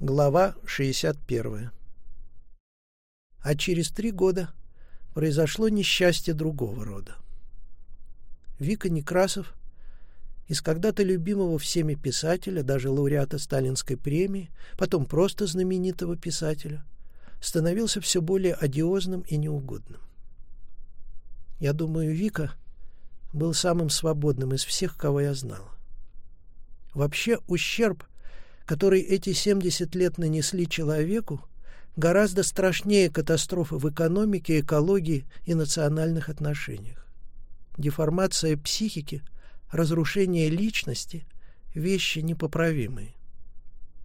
Глава 61. А через три года произошло несчастье другого рода. Вика Некрасов из когда-то любимого всеми писателя, даже лауреата Сталинской премии, потом просто знаменитого писателя, становился все более одиозным и неугодным. Я думаю, Вика был самым свободным из всех, кого я знал. Вообще ущерб – который эти 70 лет нанесли человеку, гораздо страшнее катастрофы в экономике, экологии и национальных отношениях. Деформация психики, разрушение личности – вещи непоправимые.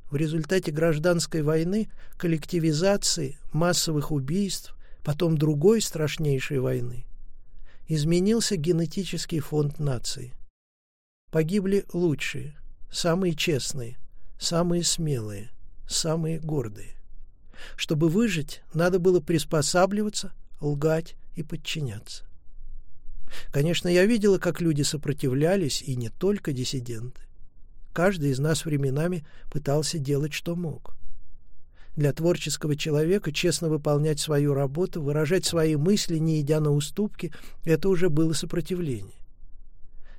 В результате гражданской войны, коллективизации, массовых убийств, потом другой страшнейшей войны, изменился генетический фонд нации. Погибли лучшие, самые честные, самые смелые, самые гордые. Чтобы выжить, надо было приспосабливаться, лгать и подчиняться. Конечно, я видела, как люди сопротивлялись, и не только диссиденты. Каждый из нас временами пытался делать, что мог. Для творческого человека честно выполнять свою работу, выражать свои мысли, не идя на уступки, это уже было сопротивление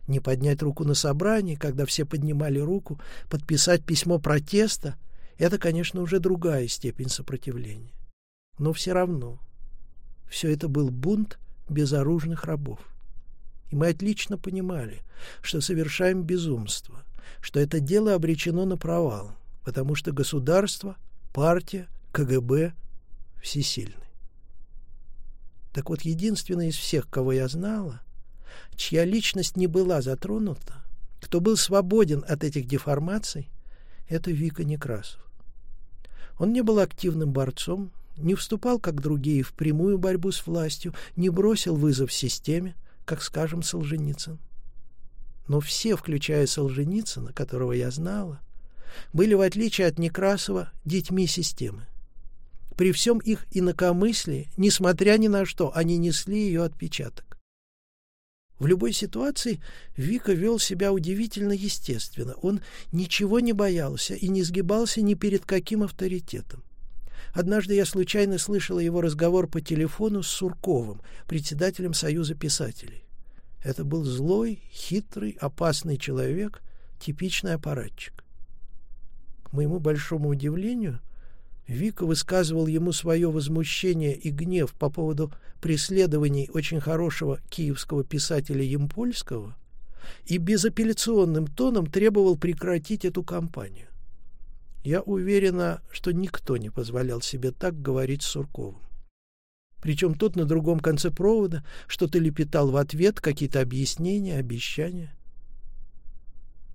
не поднять руку на собрании, когда все поднимали руку, подписать письмо протеста — это, конечно, уже другая степень сопротивления. Но все равно все это был бунт безоружных рабов. И мы отлично понимали, что совершаем безумство, что это дело обречено на провал, потому что государство, партия, КГБ всесильны. Так вот, единственный из всех, кого я знала, чья личность не была затронута, кто был свободен от этих деформаций, это Вика Некрасов. Он не был активным борцом, не вступал, как другие, в прямую борьбу с властью, не бросил вызов системе, как, скажем, Солженицын. Но все, включая Солженицына, которого я знала, были, в отличие от Некрасова, детьми системы. При всем их инакомыслии, несмотря ни на что, они несли ее отпечаток. В любой ситуации Вика вел себя удивительно естественно. Он ничего не боялся и не сгибался ни перед каким авторитетом. Однажды я случайно слышала его разговор по телефону с Сурковым, председателем Союза писателей. Это был злой, хитрый, опасный человек, типичный аппаратчик. К моему большому удивлению – Вика высказывал ему свое возмущение и гнев по поводу преследований очень хорошего киевского писателя Емпольского и безапелляционным тоном требовал прекратить эту кампанию. Я уверена, что никто не позволял себе так говорить с Сурковым. Причем тот на другом конце провода что-то лепетал в ответ, какие-то объяснения, обещания.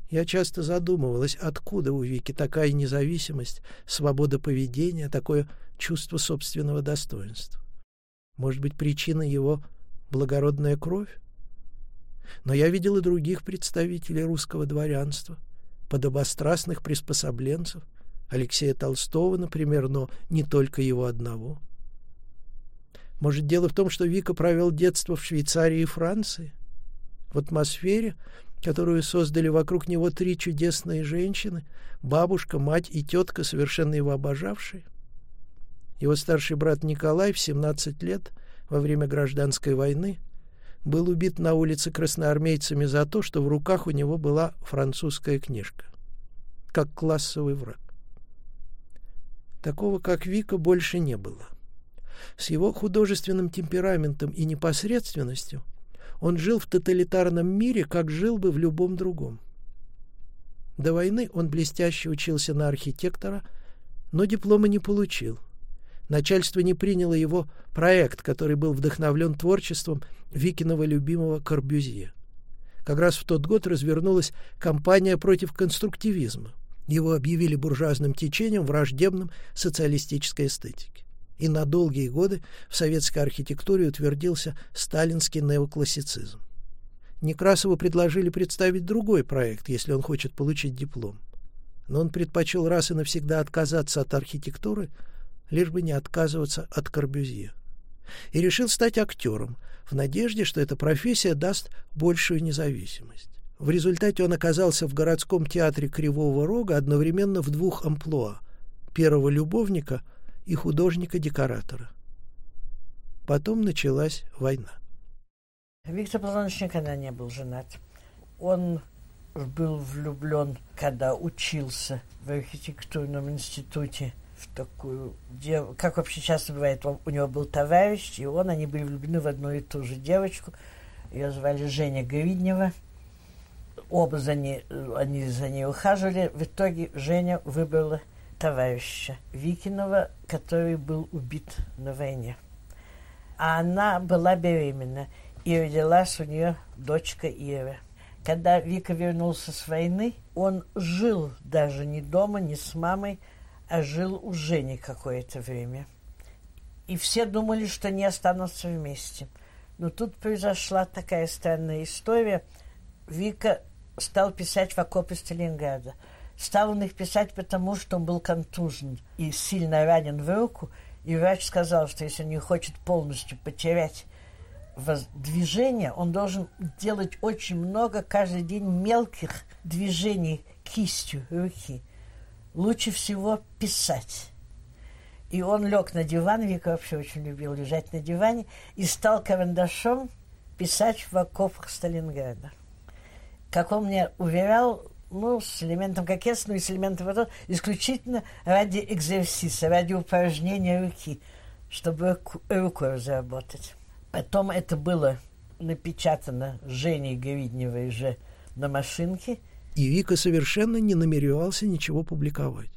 Я часто задумывалась, откуда у Вики такая независимость, свобода поведения, такое чувство собственного достоинства. Может быть, причина его благородная кровь? Но я видел и других представителей русского дворянства, подобострастных приспособленцев, Алексея Толстого, например, но не только его одного. Может, дело в том, что Вика провел детство в Швейцарии и Франции? В атмосфере, которую создали вокруг него три чудесные женщины, бабушка, мать и тетка, совершенно его обожавшие. Его старший брат Николай в 17 лет во время гражданской войны был убит на улице красноармейцами за то, что в руках у него была французская книжка, как классовый враг. Такого, как Вика, больше не было. С его художественным темпераментом и непосредственностью – он жил в тоталитарном мире, как жил бы в любом другом. До войны он блестяще учился на архитектора, но диплома не получил. Начальство не приняло его проект, который был вдохновлен творчеством Викиного любимого Корбюзье. Как раз в тот год развернулась кампания против конструктивизма. Его объявили буржуазным течением, враждебным социалистической эстетике и на долгие годы в советской архитектуре утвердился сталинский неоклассицизм. Некрасову предложили представить другой проект, если он хочет получить диплом. Но он предпочел раз и навсегда отказаться от архитектуры, лишь бы не отказываться от Корбюзье. И решил стать актером, в надежде, что эта профессия даст большую независимость. В результате он оказался в городском театре Кривого Рога одновременно в двух амплуа первого любовника и художника-декоратора. Потом началась война. Виктор Платонович никогда не был женат. Он был влюблен, когда учился в архитектурном институте в такую девушку. Как вообще часто бывает, он, у него был товарищ, и он, они были влюблены в одну и ту же девочку. Ее звали Женя Гриднева. Оба за ней, они за ней ухаживали. В итоге Женя выбрала товарища Викинова, который был убит на войне. А она была беременна, и родилась у нее дочка Ира. Когда Вика вернулся с войны, он жил даже не дома, не с мамой, а жил у Жени какое-то время. И все думали, что они останутся вместе. Но тут произошла такая странная история. Вика стал писать в окопе Сталинграда. Стал он их писать, потому что он был контужен и сильно ранен в руку. И врач сказал, что если он не хочет полностью потерять движение, он должен делать очень много каждый день мелких движений кистью руки. Лучше всего писать. И он лег на диван, Вика вообще очень любил лежать на диване, и стал карандашом писать в окопах Сталинграда. Как он мне уверял, ну, с элементом кокетства и с элементом водой, исключительно ради экзерсиса, ради упражнения руки, чтобы руку разработать. Потом это было напечатано Женей Гридневой же на машинке. И Вика совершенно не намеревался ничего публиковать.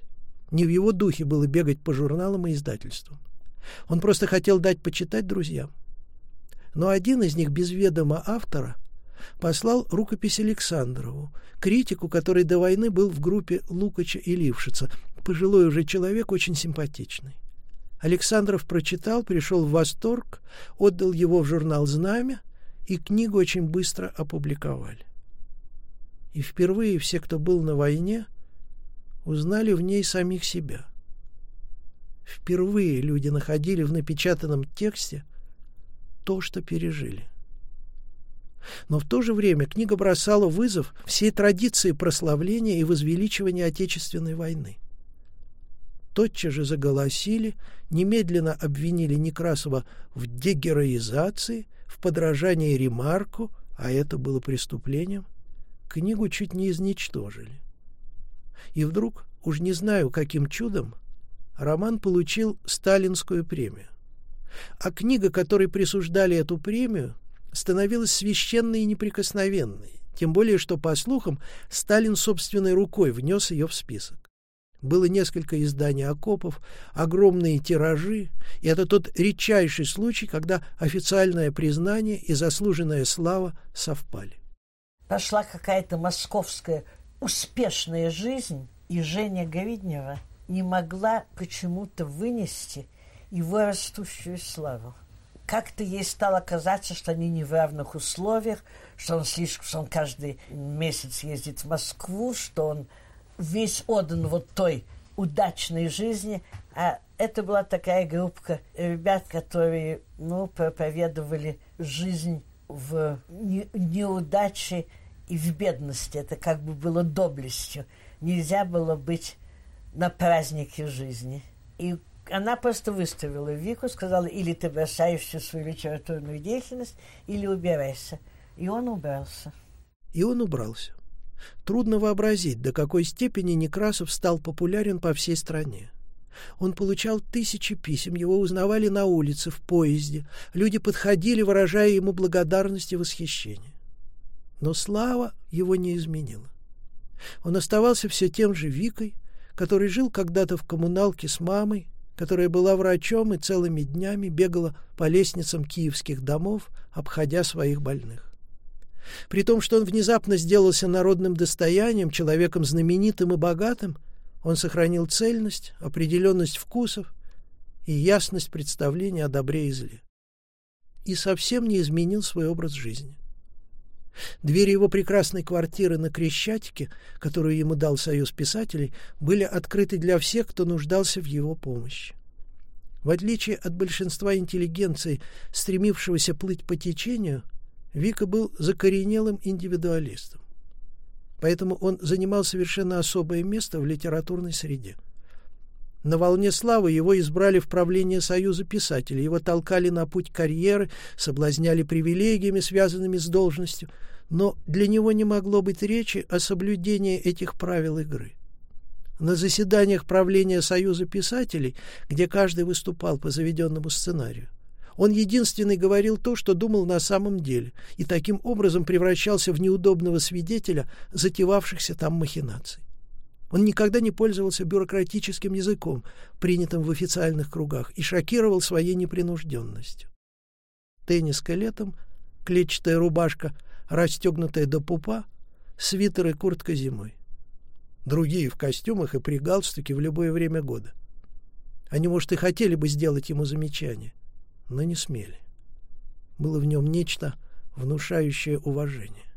Не в его духе было бегать по журналам и издательствам. Он просто хотел дать почитать друзьям. Но один из них без ведома автора послал рукопись Александрову, критику, который до войны был в группе Лукача и Лившица, пожилой уже человек, очень симпатичный. Александров прочитал, пришел в восторг, отдал его в журнал «Знамя», и книгу очень быстро опубликовали. И впервые все, кто был на войне, узнали в ней самих себя. Впервые люди находили в напечатанном тексте то, что пережили. Но в то же время книга бросала вызов всей традиции прославления и возвеличивания Отечественной войны тотчас же заголосили, немедленно обвинили Некрасова в дегероизации, в подражании ремарку, а это было преступлением, книгу чуть не изничтожили. И вдруг, уж не знаю каким чудом, роман получил сталинскую премию. А книга, которой присуждали эту премию, становилась священной и неприкосновенной, тем более что, по слухам, Сталин собственной рукой внес ее в список. Было несколько изданий окопов, огромные тиражи, и это тот редчайший случай, когда официальное признание и заслуженная слава совпали. Пошла какая-то московская успешная жизнь, и Женя Гриднева не могла почему-то вынести его растущую славу. Как-то ей стало казаться, что они не в равных условиях, что он слишком, что он каждый месяц ездит в Москву, что он весь отдан вот той удачной жизни, а это была такая группа ребят, которые, ну, проповедовали жизнь в неудаче и в бедности. Это как бы было доблестью. Нельзя было быть на празднике жизни. И она просто выставила Вику, сказала, или ты бросаешь всю свою литературную деятельность, или убирайся. И он убрался. И он убрался. Трудно вообразить, до какой степени Некрасов стал популярен по всей стране. Он получал тысячи писем, его узнавали на улице, в поезде. Люди подходили, выражая ему благодарность и восхищение. Но слава его не изменила. Он оставался все тем же Викой, который жил когда-то в коммуналке с мамой, которая была врачом и целыми днями бегала по лестницам киевских домов, обходя своих больных. При том, что он внезапно сделался народным достоянием, человеком знаменитым и богатым, он сохранил цельность, определенность вкусов и ясность представления о добре и зле. И совсем не изменил свой образ жизни. Двери его прекрасной квартиры на Крещатике, которую ему дал Союз писателей, были открыты для всех, кто нуждался в его помощи. В отличие от большинства интеллигенции, стремившегося плыть по течению, Вика был закоренелым индивидуалистом. Поэтому он занимал совершенно особое место в литературной среде. На волне славы его избрали в правление Союза писателей, его толкали на путь карьеры, соблазняли привилегиями, связанными с должностью, но для него не могло быть речи о соблюдении этих правил игры. На заседаниях правления Союза писателей, где каждый выступал по заведенному сценарию, он единственный говорил то, что думал на самом деле, и таким образом превращался в неудобного свидетеля затевавшихся там махинаций. Он никогда не пользовался бюрократическим языком, принятым в официальных кругах, и шокировал своей непринужденностью. Тенниска летом, клетчатая рубашка, расстегнутая до пупа, свитер и куртка зимой. Другие в костюмах и при галстуке в любое время года. Они, может, и хотели бы сделать ему замечание, но не смели. Было в нем нечто, внушающее уважение.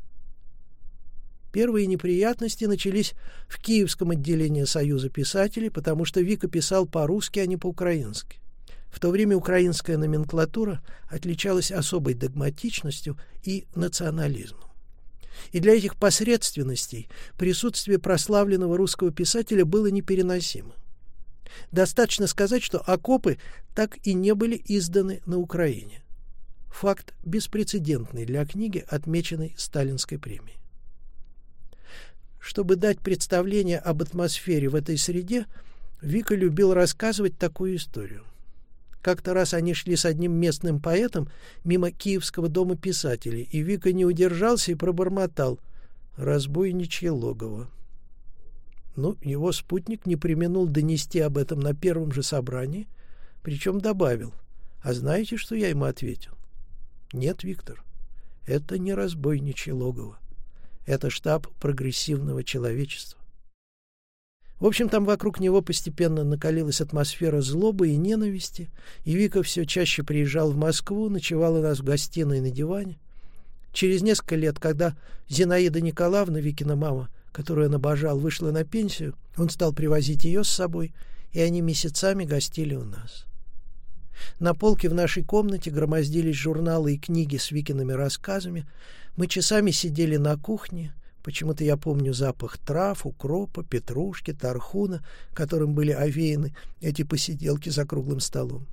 Первые неприятности начались в Киевском отделении Союза писателей, потому что Вика писал по-русски, а не по-украински. В то время украинская номенклатура отличалась особой догматичностью и национализмом. И для этих посредственностей присутствие прославленного русского писателя было непереносимо. Достаточно сказать, что «Окопы» так и не были изданы на Украине. Факт беспрецедентный для книги, отмеченной Сталинской премией. Чтобы дать представление об атмосфере в этой среде, Вика любил рассказывать такую историю. Как-то раз они шли с одним местным поэтом мимо Киевского дома писателей, и Вика не удержался и пробормотал «Разбойничье логово». Ну, его спутник не применул донести об этом на первом же собрании, причем добавил «А знаете, что я ему ответил?» «Нет, Виктор, это не разбойничье логово. Это штаб прогрессивного человечества. В общем, там вокруг него постепенно накалилась атмосфера злобы и ненависти, и Вика все чаще приезжал в Москву, ночевал у нас в гостиной на диване. Через несколько лет, когда Зинаида Николаевна, Викина мама, которую он обожал, вышла на пенсию, он стал привозить ее с собой, и они месяцами гостили у нас. На полке в нашей комнате громоздились журналы и книги с Викиными рассказами. Мы часами сидели на кухне. Почему-то я помню запах трав, укропа, петрушки, тархуна, которым были овеяны эти посиделки за круглым столом.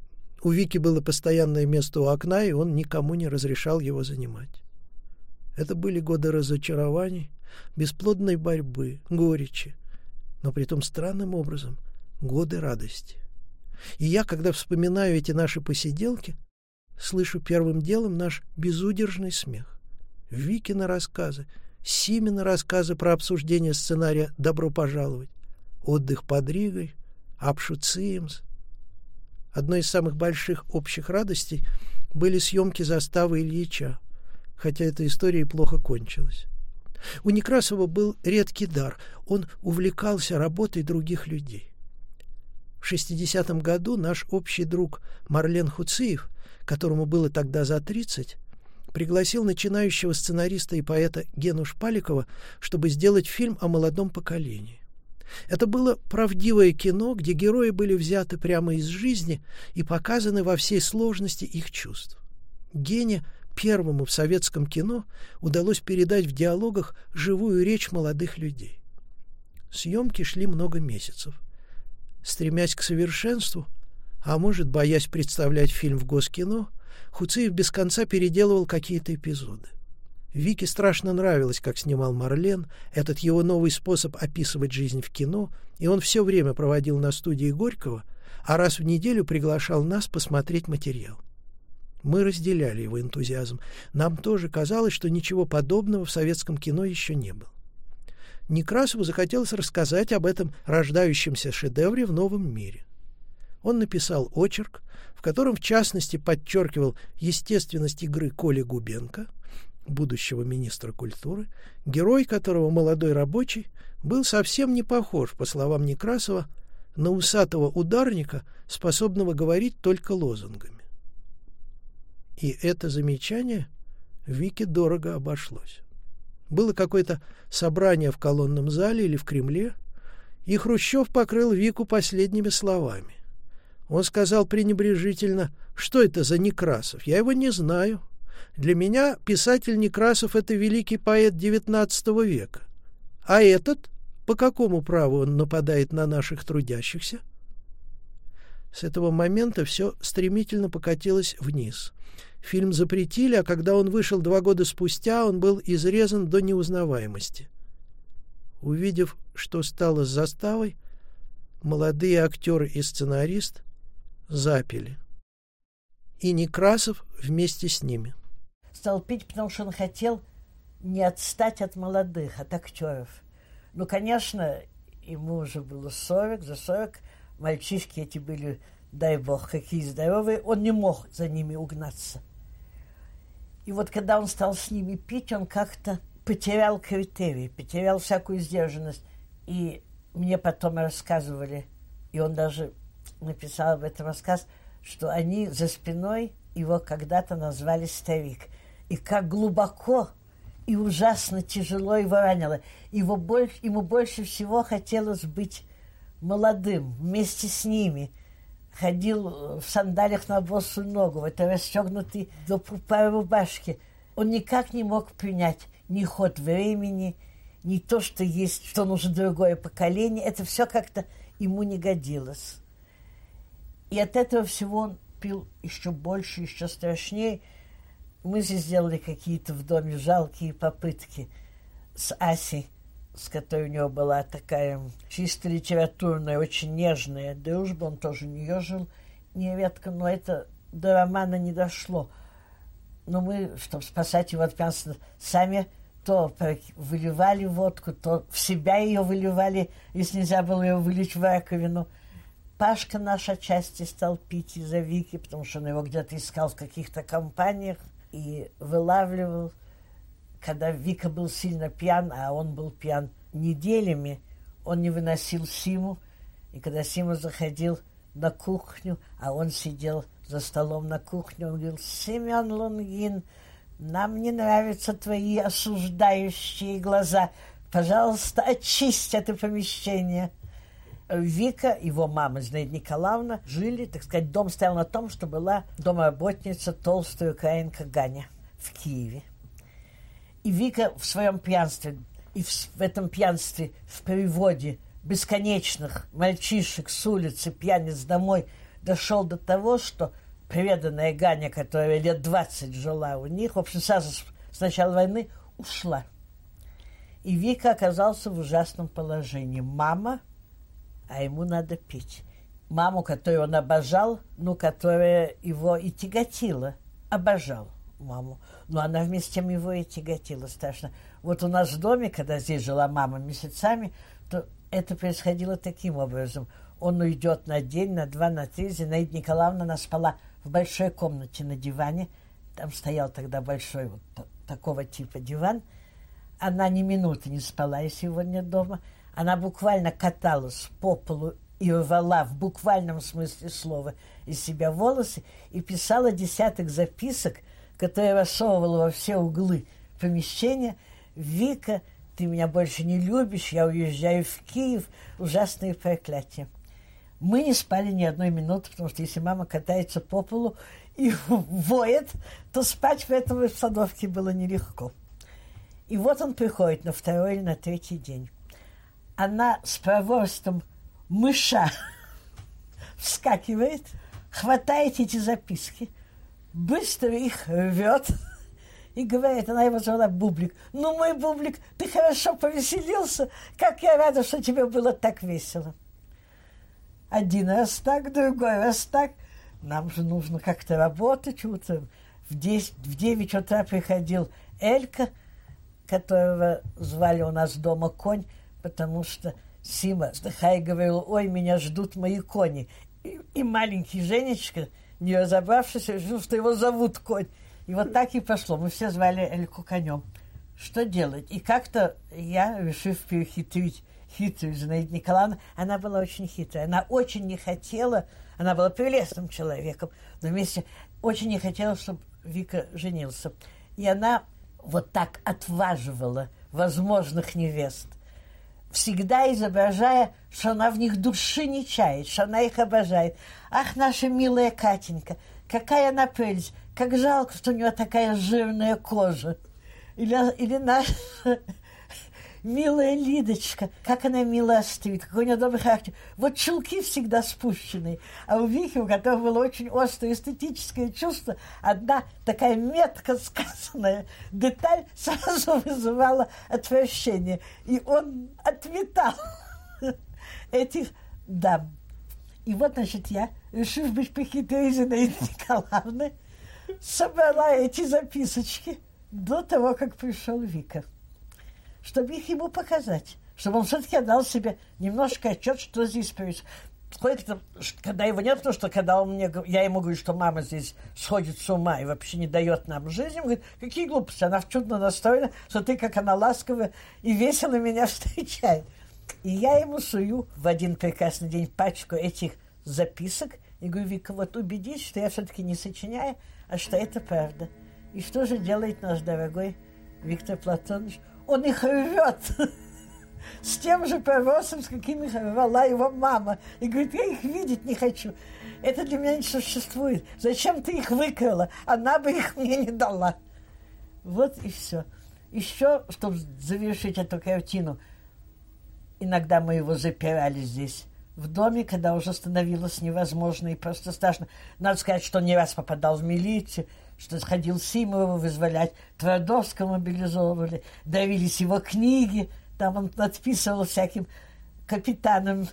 У Вики было постоянное место у окна, и он никому не разрешал его занимать. Это были годы разочарований, бесплодной борьбы, горечи, но при том странным образом годы радости. И я, когда вспоминаю эти наши посиделки, слышу первым делом наш безудержный смех. Викина рассказы, Симина рассказы про обсуждение сценария «Добро пожаловать», «Отдых под Ригой», «Апшуциемс». Одной из самых больших общих радостей были съемки заставы Ильича, хотя эта история и плохо кончилась. У Некрасова был редкий дар. Он увлекался работой других людей. В 60-м году наш общий друг Марлен Хуциев, которому было тогда за 30, пригласил начинающего сценариста и поэта Гену Шпаликова, чтобы сделать фильм о молодом поколении. Это было правдивое кино, где герои были взяты прямо из жизни и показаны во всей сложности их чувств. Гене, первому в советском кино, удалось передать в диалогах живую речь молодых людей. Съемки шли много месяцев стремясь к совершенству, а может, боясь представлять фильм в Госкино, Хуциев без конца переделывал какие-то эпизоды. Вике страшно нравилось, как снимал Марлен, этот его новый способ описывать жизнь в кино, и он все время проводил на студии Горького, а раз в неделю приглашал нас посмотреть материал. Мы разделяли его энтузиазм. Нам тоже казалось, что ничего подобного в советском кино еще не было. Некрасову захотелось рассказать об этом рождающемся шедевре в новом мире. Он написал очерк, в котором в частности подчеркивал естественность игры Коли Губенко, будущего министра культуры, герой которого молодой рабочий был совсем не похож, по словам Некрасова, на усатого ударника, способного говорить только лозунгами. И это замечание Вике дорого обошлось. Было какое-то собрание в колонном зале или в Кремле, и Хрущев покрыл Вику последними словами. Он сказал пренебрежительно, что это за Некрасов? Я его не знаю. Для меня писатель Некрасов — это великий поэт XIX века. А этот, по какому праву он нападает на наших трудящихся? С этого момента все стремительно покатилось вниз. Фильм запретили, а когда он вышел два года спустя, он был изрезан до неузнаваемости. Увидев, что стало с заставой, молодые актеры и сценарист запили. И Некрасов вместе с ними. Стал пить, потому что он хотел не отстать от молодых, от актеров. Ну, конечно, ему уже было 40, за 40, Мальчишки эти были, дай бог, какие здоровые. Он не мог за ними угнаться. И вот когда он стал с ними пить, он как-то потерял критерии, потерял всякую сдержанность. И мне потом рассказывали, и он даже написал об этом рассказ, что они за спиной его когда-то назвали старик. И как глубоко и ужасно тяжело его ранило. Его больше, ему больше всего хотелось быть молодым, вместе с ними. Ходил в сандалиях на босую ногу, в этой расстегнутой до пупа рубашки. Он никак не мог принять ни ход времени, ни то, что есть, что нужно другое поколение. Это все как-то ему не годилось. И от этого всего он пил еще больше, еще страшнее. Мы же сделали какие-то в доме жалкие попытки с Асей с которой у него была такая чисто литературная, очень нежная дружба, он тоже у нее жил нередко, но это до романа не дошло. Но мы, чтобы спасать его от пьянства, сами то выливали водку, то в себя ее выливали, если нельзя было ее вылить в раковину. Пашка наш отчасти стал пить из-за Вики, потому что он его где-то искал в каких-то компаниях и вылавливал когда Вика был сильно пьян, а он был пьян неделями, он не выносил Симу. И когда Сима заходил на кухню, а он сидел за столом на кухне, он говорил, Семен Лунгин, нам не нравятся твои осуждающие глаза. Пожалуйста, очисть это помещение. Вика, его мама, Зинаида Николаевна, жили, так сказать, дом стоял на том, что была домработница толстая украинка Ганя в Киеве. И Вика в своем пьянстве, и в, в этом пьянстве, в переводе бесконечных мальчишек с улицы, пьяниц домой, дошел до того, что преданная Ганя, которая лет 20 жила у них, в общем, сразу с, начала войны ушла. И Вика оказался в ужасном положении. Мама, а ему надо пить. Маму, которую он обожал, но которая его и тяготила, обожал маму. Но она вместе с тем его и тяготила страшно. Вот у нас в доме, когда здесь жила мама месяцами, то это происходило таким образом. Он уйдет на день, на два, на три. Зинаида Николаевна она спала в большой комнате на диване. Там стоял тогда большой вот такого типа диван. Она ни минуты не спала, если его нет дома. Она буквально каталась по полу и рвала в буквальном смысле слова из себя волосы и писала десяток записок – которая рассовывала во все углы помещения. «Вика, ты меня больше не любишь, я уезжаю в Киев». Ужасные проклятия. Мы не спали ни одной минуты, потому что если мама катается по полу и воет, то спать в этом обстановке было нелегко. И вот он приходит на второй или на третий день. Она с проворством мыша вскакивает, хватает эти записки – быстро их рвет и говорит, она его звала Бублик. Ну, мой Бублик, ты хорошо повеселился, как я рада, что тебе было так весело. Один раз так, другой раз так. Нам же нужно как-то работать утром. В 10, в 9 утра приходил Элька, которого звали у нас дома конь, потому что Сима, вздыхая, говорила, ой, меня ждут мои кони. И, и маленький Женечка – не разобравшись, решил, что его зовут конь. И вот так и пошло. Мы все звали Эльку конем. Что делать? И как-то я, решив перехитрить хитрую Зинаиду Николаевну, она была очень хитрая. Она очень не хотела, она была прелестным человеком, но вместе очень не хотела, чтобы Вика женился. И она вот так отваживала возможных невест – всегда изображая, что она в них души не чает, что она их обожает. Ах, наша милая Катенька, какая она прелесть, как жалко, что у нее такая жирная кожа. Или, или наша милая Лидочка, как она мила стоит, какой у нее добрый характер. Вот чулки всегда спущенные. А у Вики, у которой было очень острое эстетическое чувство, одна такая метко сказанная деталь сразу вызывала отвращение. И он отметал этих дам. И вот, значит, я, решив быть похитрее Зинаиды Николаевны, собрала эти записочки до того, как пришел Вика, чтобы их ему показать, чтобы он все-таки отдал себе немножко отчет, что здесь происходит. Когда его нет, потому что когда он мне, я ему говорю, что мама здесь сходит с ума и вообще не дает нам жизни, он говорит, какие глупости, она чудно настроена, что ты, как она ласково и весело меня встречает. И я ему сую в один прекрасный день пачку этих записок и говорю, Вика, вот убедись, что я все-таки не сочиняю, а что это правда. И что же делает наш дорогой Виктор Платонович? Он их рвет с тем же повесом, с какими рвала его мама. И говорит, я их видеть не хочу. Это для меня не существует. Зачем ты их выкрала? Она бы их мне не дала. Вот и все. Еще, чтобы завершить эту картину, иногда мы его запирали здесь в доме, когда уже становилось невозможно и просто страшно. Надо сказать, что не раз попадал в милицию, что сходил Симову вызволять, Твардовского мобилизовывали, давились его книги, там он подписывал всяким капитанам.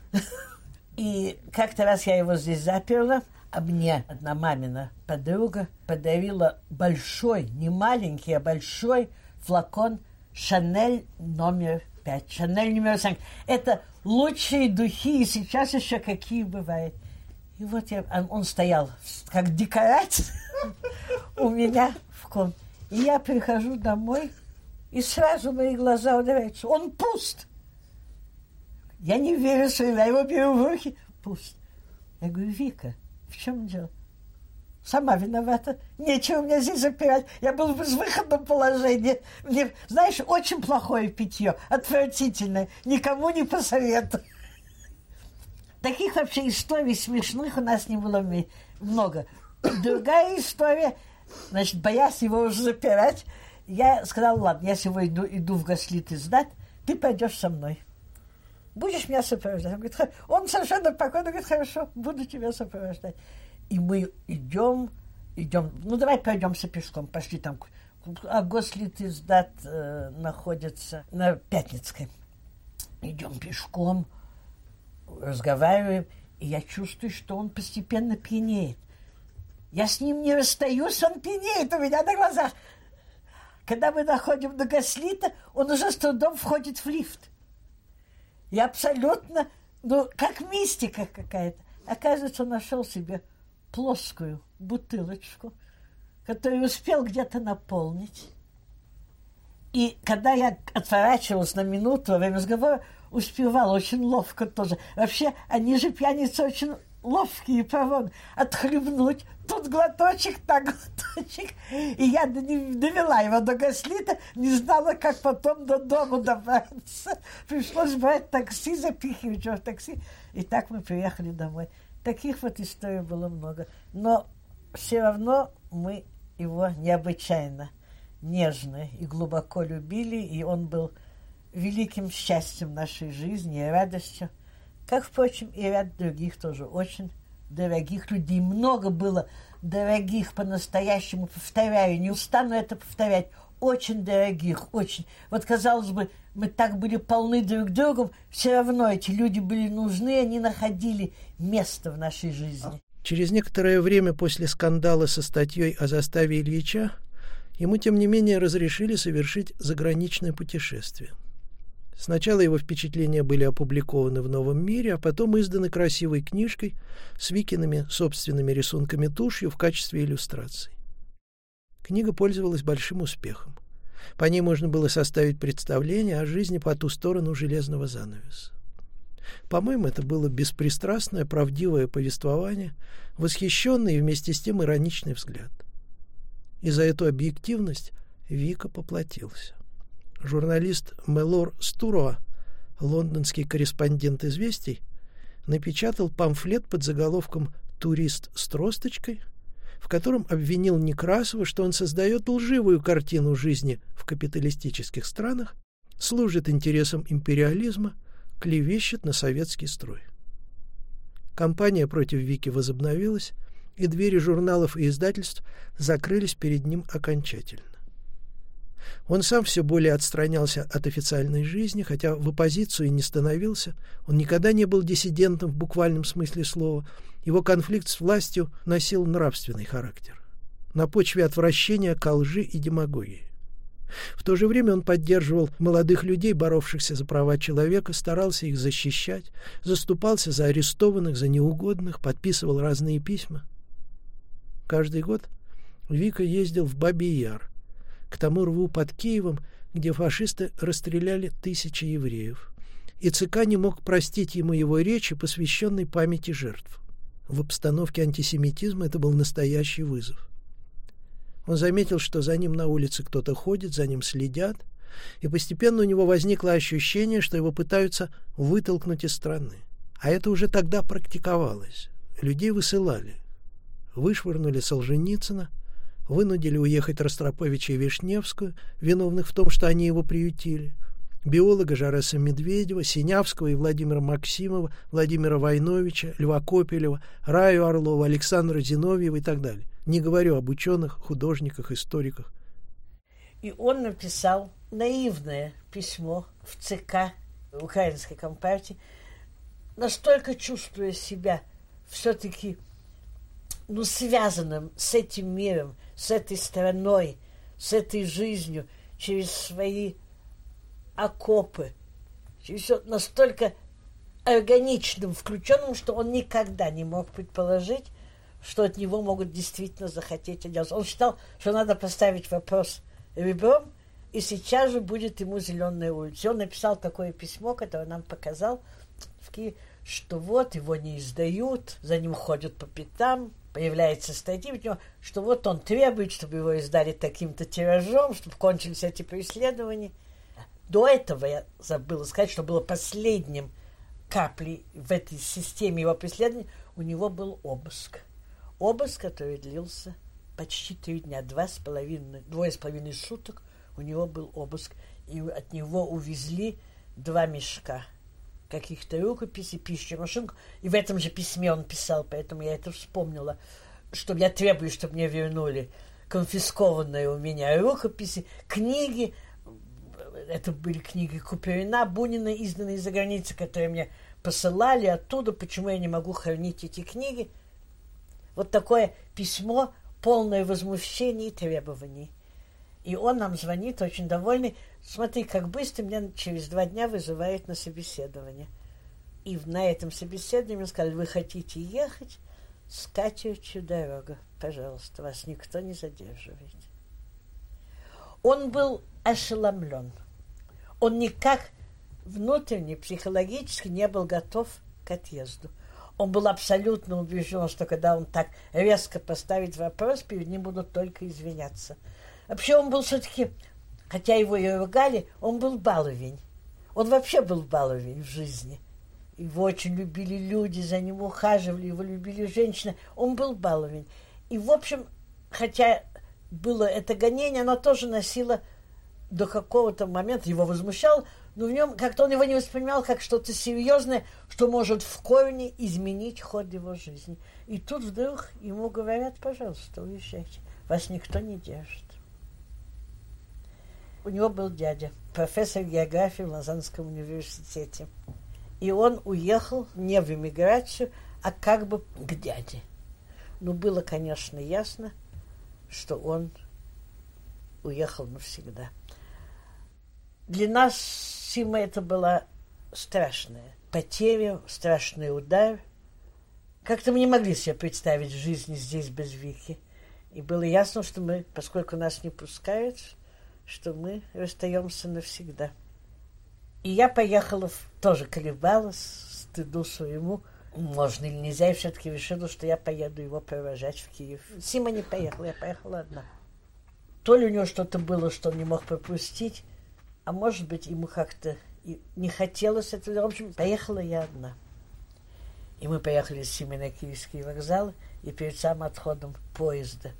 И как-то раз я его здесь заперла, а мне одна мамина подруга подарила большой, не маленький, а большой флакон Шанель номер пять. Шанель номер семь. Это лучшие духи, и сейчас еще какие бывают. И вот я, он стоял как декорация у меня в комнате. И я прихожу домой, и сразу мои глаза ударяются. Он пуст. Я не верю своим, я его беру в руки. Пуст. Я говорю, Вика, в чем дело? Сама виновата. Нечего мне здесь запирать. Я был в безвыходном положении. Мне, знаешь, очень плохое питье, отвратительное. Никому не посоветую. Таких вообще историй смешных у нас не было много. Другая история, значит, боясь его уже запирать, я сказал, ладно, я сегодня иду, иду в Гаслит сдать, ты пойдешь со мной. Будешь меня сопровождать? Он, говорит, он совершенно спокойно говорит, хорошо, буду тебя сопровождать. И мы идем, идем, ну давай пройдемся пешком, пошли там. А Гослит издат э, находится на Пятницкой. Идем пешком, разговариваем, и я чувствую, что он постепенно пьянеет. Я с ним не расстаюсь, он пьянеет у меня на глазах. Когда мы находим до Гаслита, он уже с трудом входит в лифт. Я абсолютно, ну, как мистика какая-то. Оказывается, нашел себе плоскую бутылочку, которую успел где-то наполнить. И когда я отворачивалась на минуту во время разговора, успевала очень ловко тоже. Вообще, они же пьяницы очень ловкие, правда, отхлебнуть. Тут глоточек, так глоточек. И я довела его до Гаслита, не знала, как потом до дома добраться. Пришлось брать такси, запихивать его в такси. И так мы приехали домой. Таких вот историй было много. Но все равно мы его необычайно нежно и глубоко любили, и он был великим счастьем нашей жизни и радостью. Как, впрочем, и ряд других тоже очень дорогих людей. Много было дорогих по-настоящему, повторяю, не устану это повторять, очень дорогих, очень. Вот, казалось бы, мы так были полны друг другом, все равно эти люди были нужны, они находили место в нашей жизни. Через некоторое время после скандала со статьей о заставе Ильича ему, тем не менее, разрешили совершить заграничное путешествие. Сначала его впечатления были опубликованы в «Новом мире», а потом изданы красивой книжкой с Викиными собственными рисунками тушью в качестве иллюстраций. Книга пользовалась большим успехом. По ней можно было составить представление о жизни по ту сторону железного занавеса. По-моему, это было беспристрастное, правдивое повествование, восхищенный и вместе с тем ироничный взгляд. И за эту объективность Вика поплатился. Журналист Мелор Стуроа, лондонский корреспондент «Известий», напечатал памфлет под заголовком «Турист с тросточкой», в котором обвинил Некрасова, что он создает лживую картину жизни в капиталистических странах служит интересам империализма, клевещет на советский строй. Кампания против Вики возобновилась, и двери журналов и издательств закрылись перед ним окончательно. Он сам все более отстранялся от официальной жизни, хотя в оппозицию и не становился. Он никогда не был диссидентом в буквальном смысле слова. Его конфликт с властью носил нравственный характер. На почве отвращения к лжи и демагогии. В то же время он поддерживал молодых людей, боровшихся за права человека, старался их защищать, заступался за арестованных, за неугодных, подписывал разные письма. Каждый год Вика ездил в Бабий Яр, к тому рву под Киевом, где фашисты расстреляли тысячи евреев. И ЦК не мог простить ему его речи, посвященной памяти жертв. В обстановке антисемитизма это был настоящий вызов. Он заметил, что за ним на улице кто-то ходит, за ним следят, и постепенно у него возникло ощущение, что его пытаются вытолкнуть из страны. А это уже тогда практиковалось. Людей высылали. Вышвырнули Солженицына, вынудили уехать Ростроповича и Вишневскую, виновных в том, что они его приютили, биолога Жареса Медведева, Синявского и Владимира Максимова, Владимира Войновича, Льва Копелева, Раю Орлова, Александра Зиновьева и так далее. Не говорю об ученых, художниках, историках. И он написал наивное письмо в ЦК Украинской компартии, настолько чувствуя себя все-таки ну, связанным с этим миром, с этой страной, с этой жизнью, через свои окопы, через все настолько органичным, включенным, что он никогда не мог предположить, что от него могут действительно захотеть отделаться. Он считал, что надо поставить вопрос ребром, и сейчас же будет ему зеленая улица. он написал такое письмо, которое нам показал в Киеве, что вот его не издают, за ним ходят по пятам, появляется статья, что вот он требует, чтобы его издали таким-то тиражом, чтобы кончились эти преследования. До этого я забыла сказать, что было последним каплей в этой системе его преследования, у него был обыск. Обыск, который длился почти три дня, два с половиной, двое с половиной суток у него был обыск, и от него увезли два мешка – каких-то рукописей, пищу машинку. И в этом же письме он писал, поэтому я это вспомнила, что я требую, чтобы мне вернули конфискованные у меня рукописи, книги. Это были книги Куперина, Бунина, изданные за границей, которые мне посылали оттуда, почему я не могу хранить эти книги. Вот такое письмо, полное возмущений и требований. И он нам звонит, очень довольный. Смотри, как быстро меня через два дня вызывают на собеседование. И на этом собеседовании мне сказали, вы хотите ехать с катертью дорога. Пожалуйста, вас никто не задерживает. Он был ошеломлен. Он никак внутренне, психологически не был готов к отъезду. Он был абсолютно убежден, что когда он так резко поставит вопрос, перед ним будут только извиняться – Вообще он был все-таки, хотя его и ругали, он был баловень. Он вообще был баловень в жизни. Его очень любили люди, за ним ухаживали, его любили женщины. Он был баловень. И, в общем, хотя было это гонение, оно тоже носило до какого-то момента, его возмущало, но в нем как-то он его не воспринимал как что-то серьезное, что может в корне изменить ход его жизни. И тут вдруг ему говорят, пожалуйста, уезжайте, вас никто не держит. У него был дядя, профессор географии в Лозаннском университете. И он уехал не в эмиграцию, а как бы к дяде. Но было, конечно, ясно, что он уехал навсегда. Для нас Сима это была страшная потеря, страшный удар. Как-то мы не могли себе представить жизнь здесь без Вики. И было ясно, что мы, поскольку нас не пускают, что мы расстаемся навсегда. И я поехала, тоже колебалась, стыду своему, можно или нельзя, и все-таки решила, что я поеду его провожать в Киев. Сима не поехала, я поехала одна. То ли у него что-то было, что он не мог пропустить, а может быть, ему как-то и не хотелось это. В общем, поехала я одна. И мы поехали с Симой на Киевский вокзал, и перед самым отходом поезда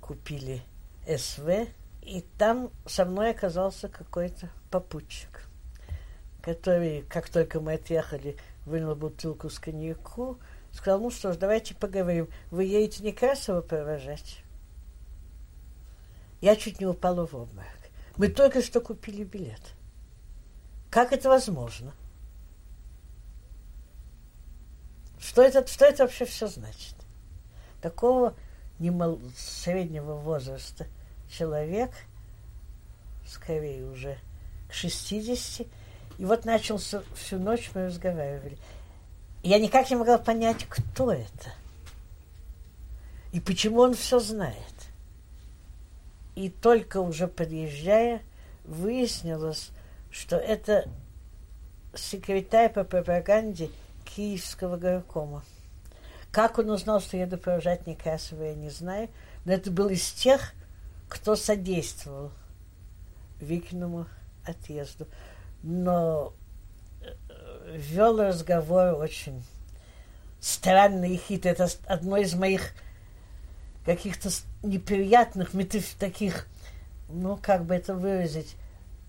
купили СВ, и там со мной оказался какой-то попутчик. который, как только мы отъехали, вынул бутылку с коньяку, сказал, ну что ж, давайте поговорим. Вы едете Некрасова провожать? Я чуть не упала в обморок. Мы только что купили билет. Как это возможно? Что это, что это вообще все значит? Такого немал, среднего возраста человек, скорее уже к 60, и вот начался всю ночь мы разговаривали. Я никак не могла понять, кто это. И почему он все знает. И только уже подъезжая, выяснилось, что это секретарь по пропаганде Киевского горкома. Как он узнал, что еду провожать Некрасова, я не знаю. Но это был из тех, кто содействовал Викиному отъезду. Но э, вел разговор очень странный и хитрый. Это одно из моих каких-то неприятных, таких, ну, как бы это выразить,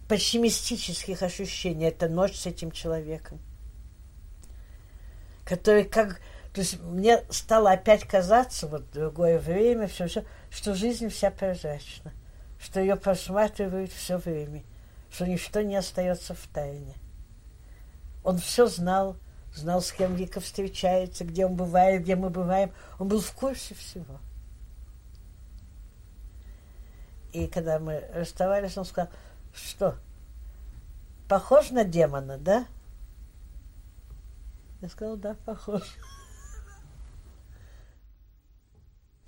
почти мистических ощущений. Это ночь с этим человеком, который как... То есть мне стало опять казаться, вот другое время, все, все, что жизнь вся прозрачна, что ее просматривают все время, что ничто не остается в тайне. Он все знал, знал, с кем Вика встречается, где он бывает, где мы бываем. Он был в курсе всего. И когда мы расставались, он сказал, что, похож на демона, да? Я сказала, да, похож.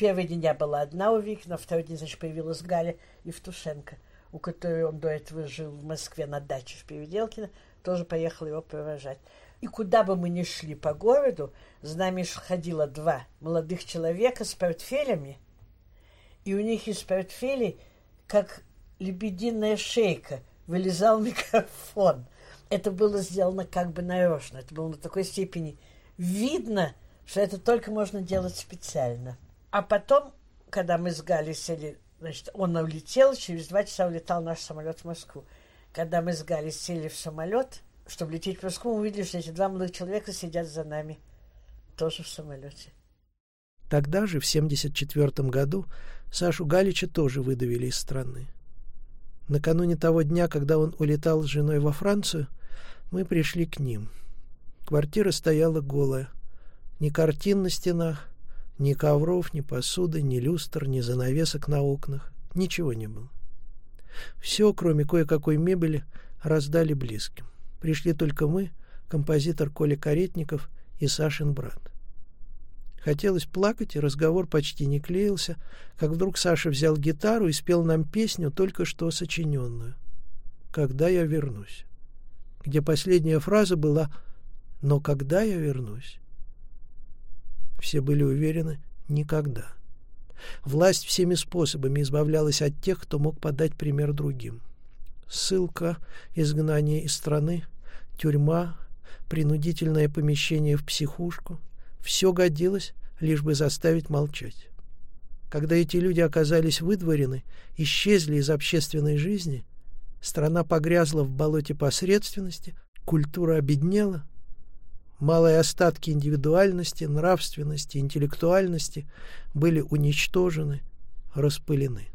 Первый день я была одна у Вики, на второй день, значит, появилась Галя Евтушенко, у которой он до этого жил в Москве на даче в Переделкино, тоже поехала его провожать. И куда бы мы ни шли по городу, за нами ходило два молодых человека с портфелями, и у них из портфелей – как лебединая шейка, вылезал микрофон. Это было сделано как бы нарочно. Это было на такой степени видно, что это только можно делать специально. А потом, когда мы с Галей сели, значит, он улетел, через два часа улетал наш самолет в Москву. Когда мы с Галей сели в самолет, чтобы лететь в Москву, мы увидели, что эти два молодых человека сидят за нами, тоже в самолете. Тогда же, в 1974 году, Сашу Галича тоже выдавили из страны. Накануне того дня, когда он улетал с женой во Францию, мы пришли к ним. Квартира стояла голая. Ни картин на стенах, ни ковров, ни посуды, ни люстр, ни занавесок на окнах. Ничего не было. Все, кроме кое-какой мебели, раздали близким. Пришли только мы, композитор Коля Каретников и Сашин брат. Хотелось плакать, и разговор почти не клеился, как вдруг Саша взял гитару и спел нам песню, только что сочиненную. «Когда я вернусь», где последняя фраза была «Но когда я вернусь?» Все были уверены «никогда». Власть всеми способами избавлялась от тех, кто мог подать пример другим. Ссылка, изгнание из страны, тюрьма, принудительное помещение в психушку — все годилось, лишь бы заставить молчать. Когда эти люди оказались выдворены, исчезли из общественной жизни, страна погрязла в болоте посредственности, культура обеднела, малые остатки индивидуальности, нравственности, интеллектуальности были уничтожены, распылены.